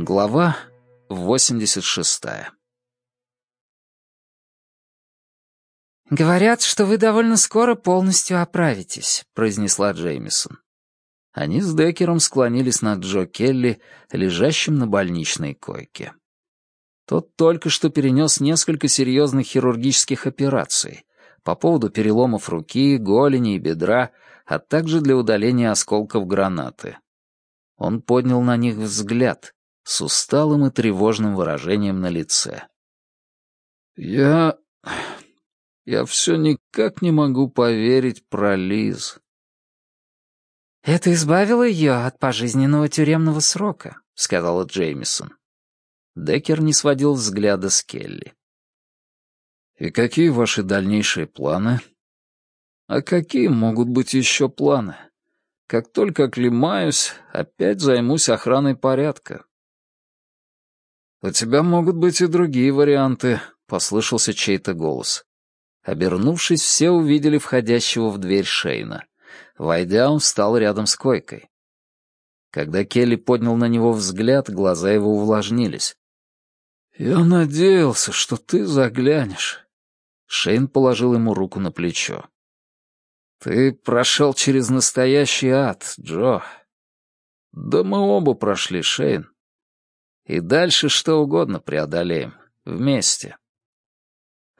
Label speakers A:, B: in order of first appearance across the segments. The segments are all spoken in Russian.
A: Глава 86
B: «Говорят, что вы довольно скоро полностью оправитесь», — произнесла Джеймисон.
A: Они с Деккером склонились над Джо Келли, лежащим на больничной койке. Тот только что перенес несколько серьезных хирургических операций по поводу переломов руки, голени и бедра, а также для удаления осколков гранаты. Он поднял на них взгляд с усталым и тревожным выражением на лице. «Я... я все никак не могу поверить про Лиз».
B: «Это избавило ее от пожизненного тюремного срока», — сказала Джеймисон.
A: Деккер не сводил взгляда с Келли. «И какие ваши дальнейшие планы?» «А какие могут быть еще планы? Как только оклемаюсь, опять займусь охраной порядка». «У тебя могут быть и другие варианты», — послышался чей-то голос. Обернувшись, все увидели входящего в дверь Шейна. Войдя, он встал рядом с койкой. Когда Келли поднял на него взгляд, глаза его увлажнились. «Я надеялся, что ты заглянешь». Шейн положил ему руку на плечо. «Ты прошел через настоящий ад, Джо». «Да мы оба прошли, Шейн. И дальше что угодно преодолеем. Вместе».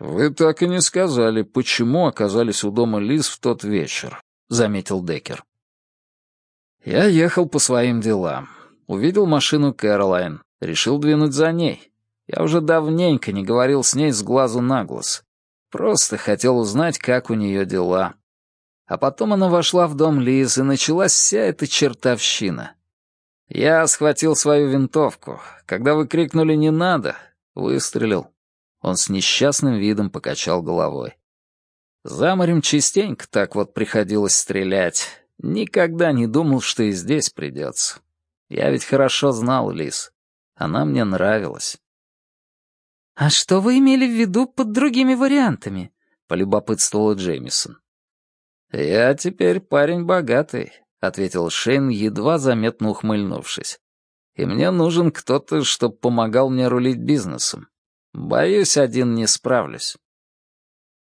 A: «Вы так и не сказали, почему оказались у дома Лиз в тот вечер», — заметил Деккер. «Я ехал по своим делам. Увидел машину Кэролайн. Решил двинуть за ней. Я уже давненько не говорил с ней с глазу на глаз. Просто хотел узнать, как у нее дела. А потом она вошла в дом Лиз, и началась вся эта чертовщина. Я схватил свою винтовку. Когда вы крикнули «не надо», выстрелил. Он с несчастным видом покачал головой. За морем частенько так вот приходилось стрелять. Никогда не думал, что и здесь придется. Я ведь хорошо знал Лиз. Она мне нравилась.
B: «А что вы имели в виду под другими вариантами?» — полюбопытствовала Джеймисон.
A: «Я теперь парень богатый», — ответил Шейн, едва заметно ухмыльнувшись. «И мне нужен кто-то, чтобы помогал мне рулить бизнесом. Боюсь, один не справлюсь».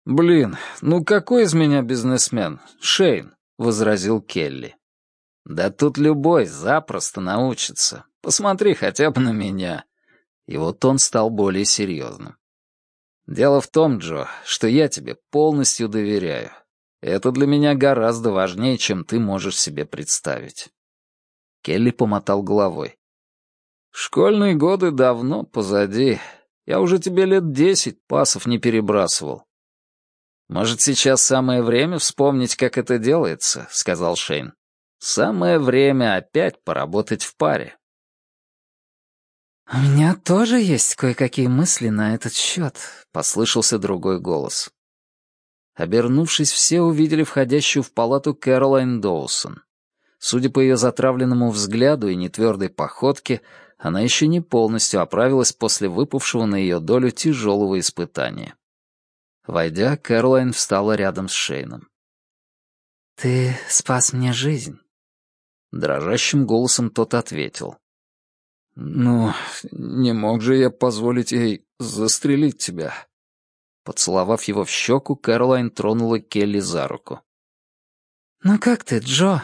A: «Блин, ну какой из меня бизнесмен? Шейн», — возразил Келли. «Да тут любой запросто научится. Посмотри хотя бы на меня». И вот он стал более серьезным. «Дело в том, Джо, что я тебе полностью доверяю. Это для меня гораздо важнее, чем ты можешь себе представить». Келли помотал головой. «Школьные годы давно позади. Я уже тебе лет десять пасов не перебрасывал. «Может, сейчас самое время вспомнить, как это делается», — сказал Шейн. «Самое время опять поработать в паре».
B: «У меня тоже есть кое-какие мысли на этот счет», — послышался другой голос.
A: Обернувшись, все увидели входящую в палату Кэролайн Доусон. Судя по ее затравленному взгляду и нетвердой походке, она еще не полностью оправилась после выпавшего на ее долю тяжелого испытания. Войдя, Кэролайн встала рядом с Шейном.
B: «Ты спас мне жизнь».
A: Дрожащим голосом тот ответил. «Ну, не мог же я позволить ей застрелить тебя». Поцеловав его в щеку, Кэролайн тронула Келли за руку.
B: «Ну как ты, Джо?»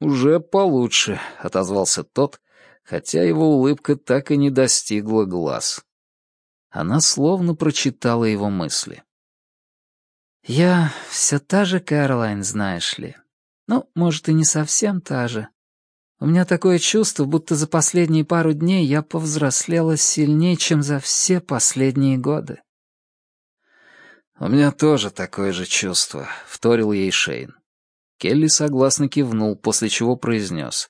A: «Уже получше», — отозвался тот, хотя его улыбка так и не достигла глаз. Она словно прочитала его мысли.
B: «Я все та же Кэролайн, знаешь ли. Ну, может, и не совсем та же. У меня такое чувство, будто за последние пару дней я повзрослела сильнее, чем за все последние годы».
A: «У меня тоже такое же чувство», — вторил ей Шейн. Келли согласно кивнул, после чего произнес.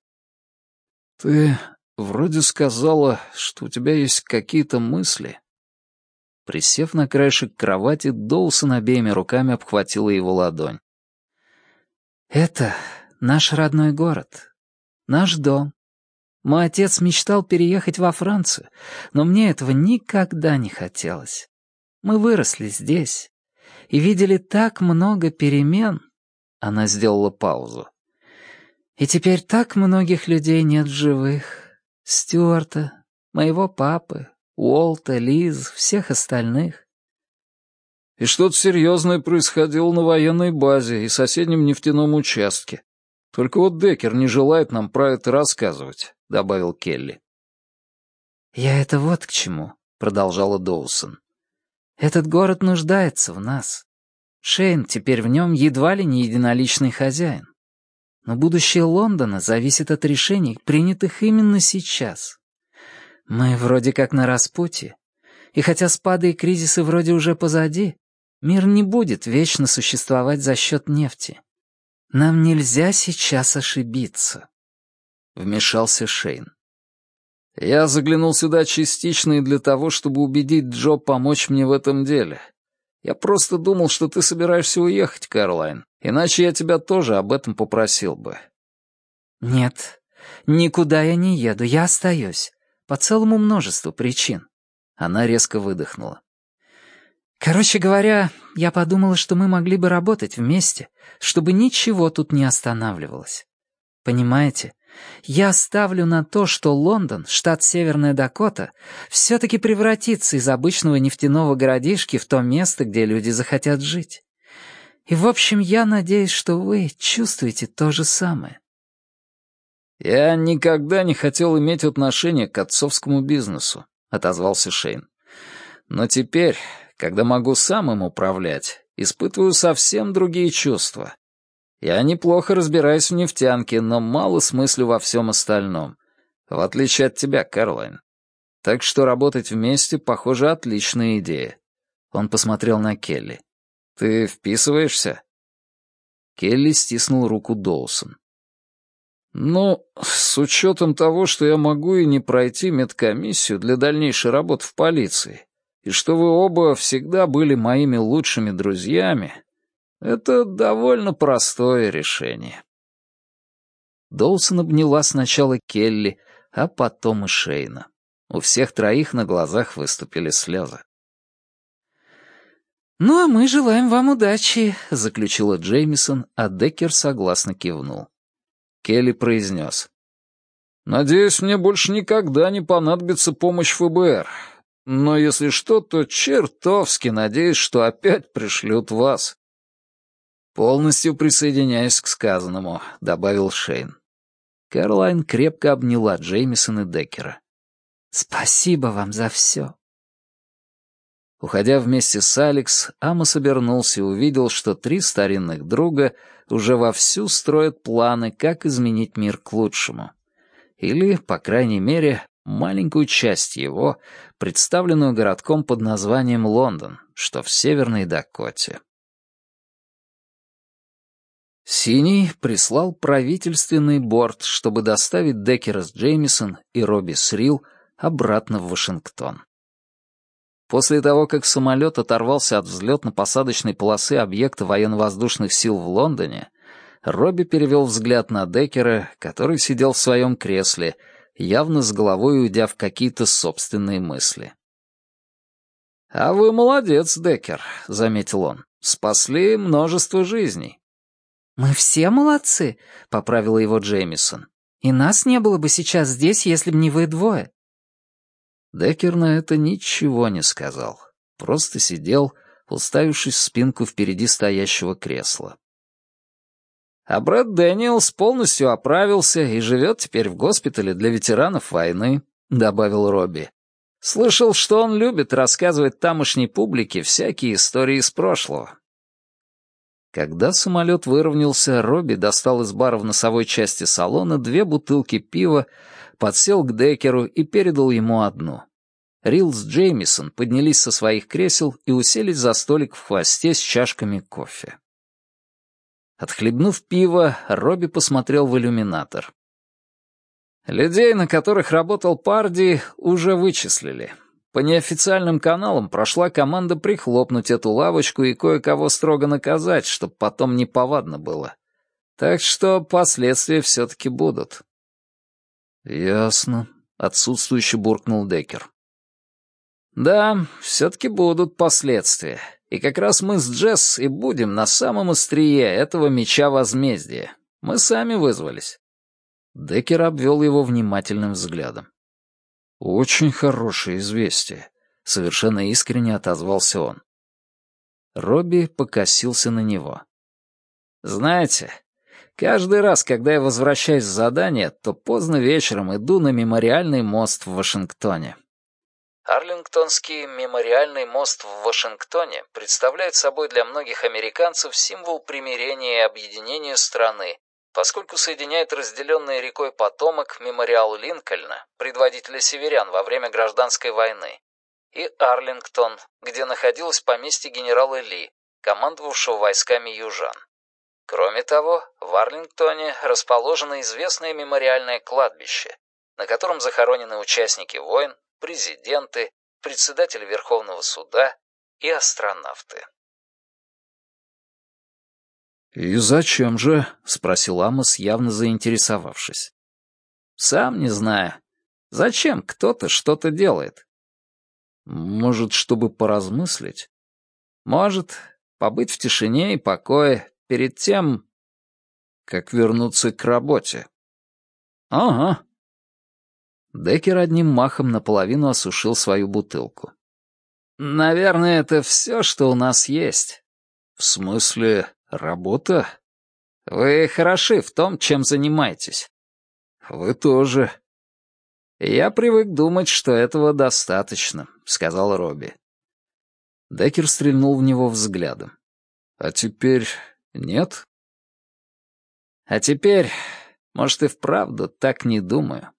A: «Ты вроде сказала, что у тебя есть какие-то мысли». Присев на краешек кровати, Доусон обеими руками обхватила его ладонь.
B: «Это наш родной город, наш дом. Мой отец мечтал переехать во Францию, но мне этого никогда не хотелось. Мы выросли здесь и видели так много перемен». Она сделала паузу. «И теперь так многих людей нет в живых. Стюарта, моего папы, Уолта, Лиз, всех остальных.
A: И что-то серьезное происходило на военной базе и соседнем нефтяном участке. Только вот Деккер не желает нам про это рассказывать», — добавил Келли.
B: «Я это вот к чему», — продолжала Доусон. «Этот город нуждается в нас. Шейн теперь в нем едва ли не единоличный хозяин. Но будущее Лондона зависит от решений, принятых именно сейчас. Мы вроде как на распутье, и хотя спады и кризисы вроде уже позади, мир не будет вечно существовать за счет нефти. Нам нельзя сейчас ошибиться. Вмешался Шейн.
A: Я заглянул сюда частично и для того, чтобы убедить Джо помочь мне в этом деле. Я просто думал, что ты собираешься уехать, Карлайн, иначе я тебя тоже об этом попросил бы».
B: «Нет, никуда я не еду, я остаюсь. По целому множеству причин». Она резко выдохнула. «Короче говоря, я подумала, что мы могли бы работать вместе, чтобы ничего тут не останавливалось. Понимаете, я ставлю на то, что Лондон, штат Северная Дакота, все-таки превратится из обычного нефтяного городишки в то место, где люди захотят жить. И, в общем, я надеюсь, что вы чувствуете то же самое.
A: «Я никогда не хотел иметь отношение к отцовскому бизнесу», — отозвался Шейн. «Но теперь, когда могу сам им управлять, испытываю совсем другие чувства. Я неплохо разбираюсь в нефтянке, но мало смыслю во всем остальном. В отличие от тебя, Карлайн. Так что работать вместе, похоже, отличная идея. Он посмотрел на Келли. Ты вписываешься? Келли стиснул руку Доусон. «Ну, с учетом того, что я могу и не пройти медкомиссию для дальнейшей работы в полиции, и что вы оба всегда были моими лучшими друзьями, это довольно простое решение. Доусон обняла сначала Келли, а потом и Шейна. У всех троих на глазах выступили слезы.
B: «Ну, а мы желаем вам удачи», — заключила Джеймисон, а Деккер согласно кивнул.
A: Келли произнес. «Надеюсь, мне больше никогда не понадобится помощь ФБР. Но если что, то чертовски надеюсь, что опять пришлют вас. «Полностью присоединяюсь к сказанному», — добавил Шейн. Кэролайн крепко обняла Джеймисон и Деккера.
B: «Спасибо вам за все».
A: Уходя вместе с Алекс, Амос обернулся и увидел, что три старинных друга уже вовсю строят планы, как изменить мир к лучшему. Или, по крайней мере, маленькую часть его, представленную городком под названием Лондон, что в Северной Дакоте. Синий прислал правительственный борт, чтобы доставить Деккера с Джеймисон и Робби Срил обратно в Вашингтон. После того, как самолет оторвался от взлетно-посадочной полосы объекта военно-воздушных сил в Лондоне, Робби перевел взгляд на Деккера, который сидел в своем кресле, явно с головой уйдя в какие-то собственные мысли. «А вы молодец, Деккер», — заметил он. «Спасли множество жизней.
B: «Мы все молодцы», — поправила его Джеймисон. «И нас не было бы сейчас здесь, если бы не вы двое».
A: Деккер на это ничего не сказал. Просто сидел, уставившись в спинку впереди стоящего кресла. А Брэд Дэниелс полностью оправился и живет теперь в госпитале для ветеранов войны, добавил Робби. Слышал, что он любит рассказывать тамошней публике всякие истории из прошлого. Когда самолет выровнялся, Робби достал из бара в носовой части салона две бутылки пива, подсел к Декеру и передал ему одну. Рил с Джеймисон поднялись со своих кресел и уселись за столик в хвосте с чашками кофе. Отхлебнув пиво, Робби посмотрел в иллюминатор. «Людей, на которых работал Парди, уже вычислили. По неофициальным каналам прошла команда прихлопнуть эту лавочку и кое-кого строго наказать, чтобы потом неповадно было. Так что последствия все-таки будут. «Ясно», — отсутствующе буркнул Деккер. «Да, все-таки будут последствия. И как раз мы с Джесс и будем на самом острие этого меча возмездия. Мы сами вызвались». Деккер обвел его внимательным взглядом. «Очень хорошее известие», — совершенно искренне отозвался он. Робби покосился на него.
B: «Знаете, каждый раз, когда я возвращаюсь с задания, то поздно вечером иду на мемориальный мост в Вашингтоне. Арлингтонский мемориальный мост в Вашингтоне представляет собой для многих американцев символ примирения и объединения страны, поскольку соединяет разделенный рекой потомок мемориал Линкольна, предводителя северян во время гражданской войны, и Арлингтон, где находилось поместье генерала Ли, командовавшего войсками южан. Кроме того, в Арлингтоне расположено известное мемориальное кладбище, на котором захоронены участники войн, президенты, председатель Верховного суда и астронавты.
A: «И зачем же?» — спросил Амос, явно заинтересовавшись.
B: «Сам не знаю. Зачем кто-то что-то делает?»
A: «Может, чтобы поразмыслить?»
B: «Может, побыть в тишине и покое перед тем...»
A: «Как вернуться к работе?»
B: «Ага»,
A: Деккер одним махом наполовину осушил свою бутылку.
B: «Наверное, это все, что у нас есть».
A: «В смысле, работа?»
B: «Вы хороши в том, чем занимаетесь».
A: «Вы тоже».
B: «Я привык думать, что этого достаточно», — сказал Робби.
A: Деккер стрельнул в него взглядом. «А теперь нет?»
B: «А теперь, может, и вправду так не думаю».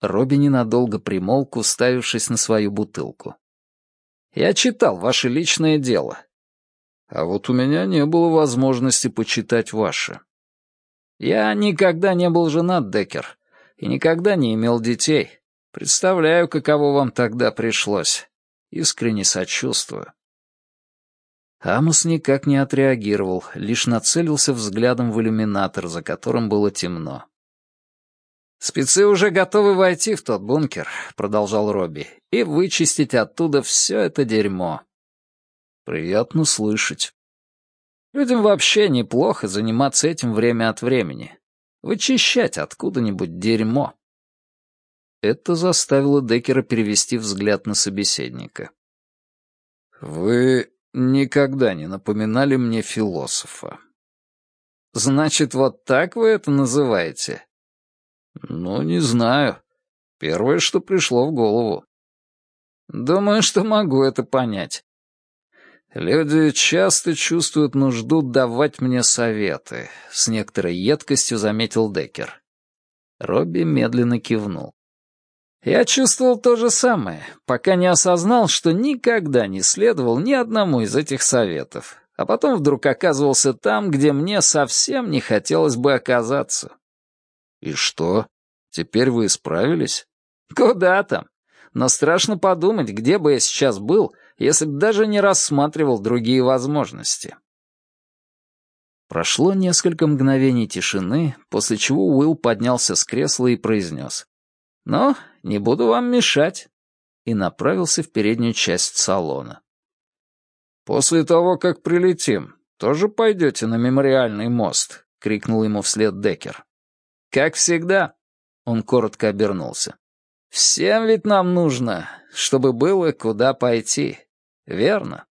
A: Робби ненадолго примолк, уставившись на свою бутылку.
B: «Я читал ваше личное дело».
A: «А вот у меня не было возможности почитать ваше».
B: «Я никогда не был женат, Деккер, и никогда не имел детей. Представляю, каково вам тогда пришлось. Искренне сочувствую».
A: Амос никак не отреагировал, лишь нацелился взглядом в иллюминатор, за которым было темно.
B: «Спецы уже готовы войти в тот бункер», — продолжал Робби, «и вычистить оттуда все это дерьмо».
A: «Приятно слышать».
B: «Людям вообще неплохо заниматься этим время от времени. Вычищать откуда-нибудь дерьмо».
A: Это заставило Деккера перевести взгляд на собеседника. «Вы никогда не напоминали мне философа».
B: «Значит, вот так вы это называете?»
A: «Ну, не знаю. Первое, что пришло в голову».
B: «Думаю, что могу это понять.
A: Люди часто чувствуют нужду давать мне советы», — с некоторой едкостью заметил Деккер. Робби медленно кивнул.
B: «Я чувствовал то же самое, пока не осознал, что никогда не следовал ни одному из этих советов, а потом вдруг оказывался там, где мне совсем не хотелось бы оказаться».
A: «И что? Теперь вы исправились?»
B: «Куда там? Но страшно подумать, где бы я сейчас был, если бы даже не рассматривал другие возможности».
A: Прошло несколько мгновений тишины, после чего Уилл поднялся с кресла и произнес.
B: «Ну, не буду вам мешать»,
A: и направился в переднюю часть салона.
B: «После того, как прилетим, тоже пойдете на мемориальный мост?» — крикнул ему вслед Деккер. «Как всегда», — он коротко обернулся. «Всем ведь нам нужно, чтобы было куда пойти, верно?»